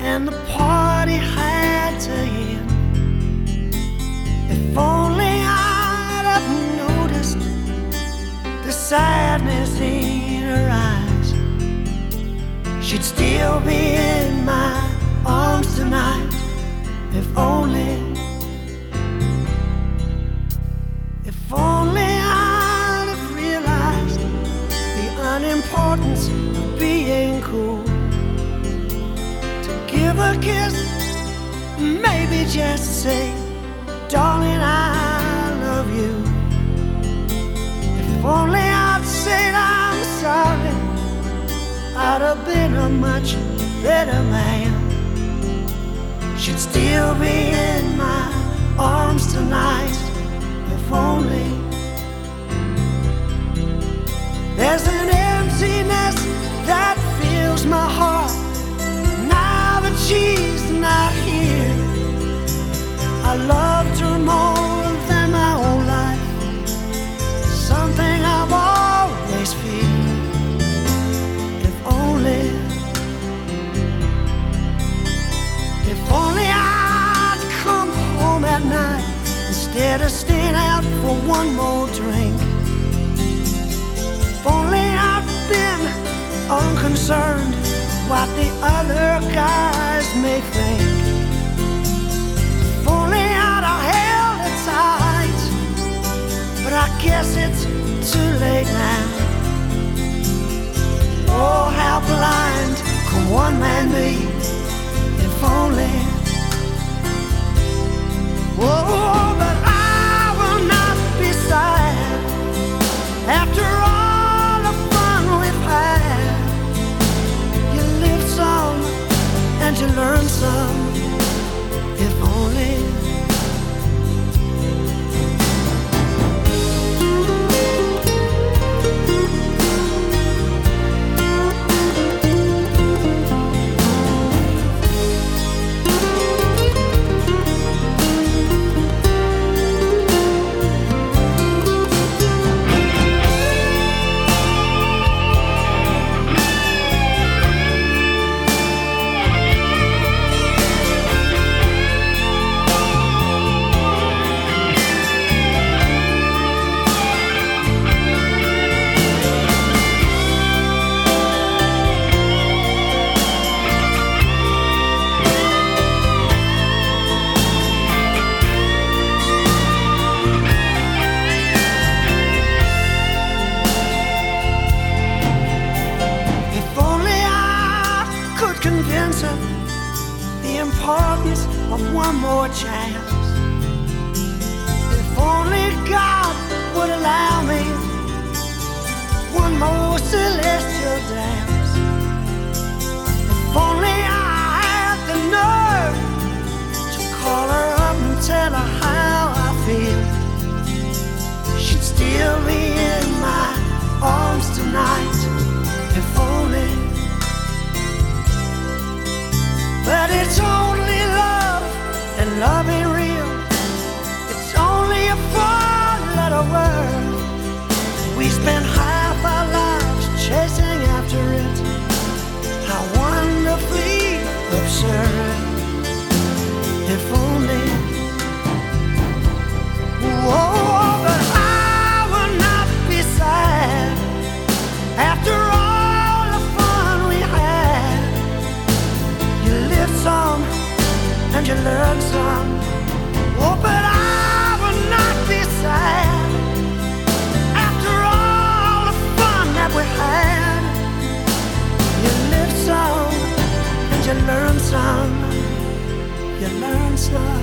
and the party had to end. If only I'd have noticed the sadness in her eyes, she'd still be in my arms tonight. If only, if only I'd have realized the unimportance give a kiss, maybe just say, darling, I love you. If only I'd said I'm sorry, I'd have been a much better man. She'd still be in my arms tonight, if only. There's an instead of staying out for one more drink. If only I'd been unconcerned what the other guys may think. If only I'd held it tight, but I guess it's too late now. Oh, how blind can one man be? If only. Oh, some. One more chance. And and you learn some. Oh, but I will not be sad after all the fun that we had. You live some and you learn some. You learn some.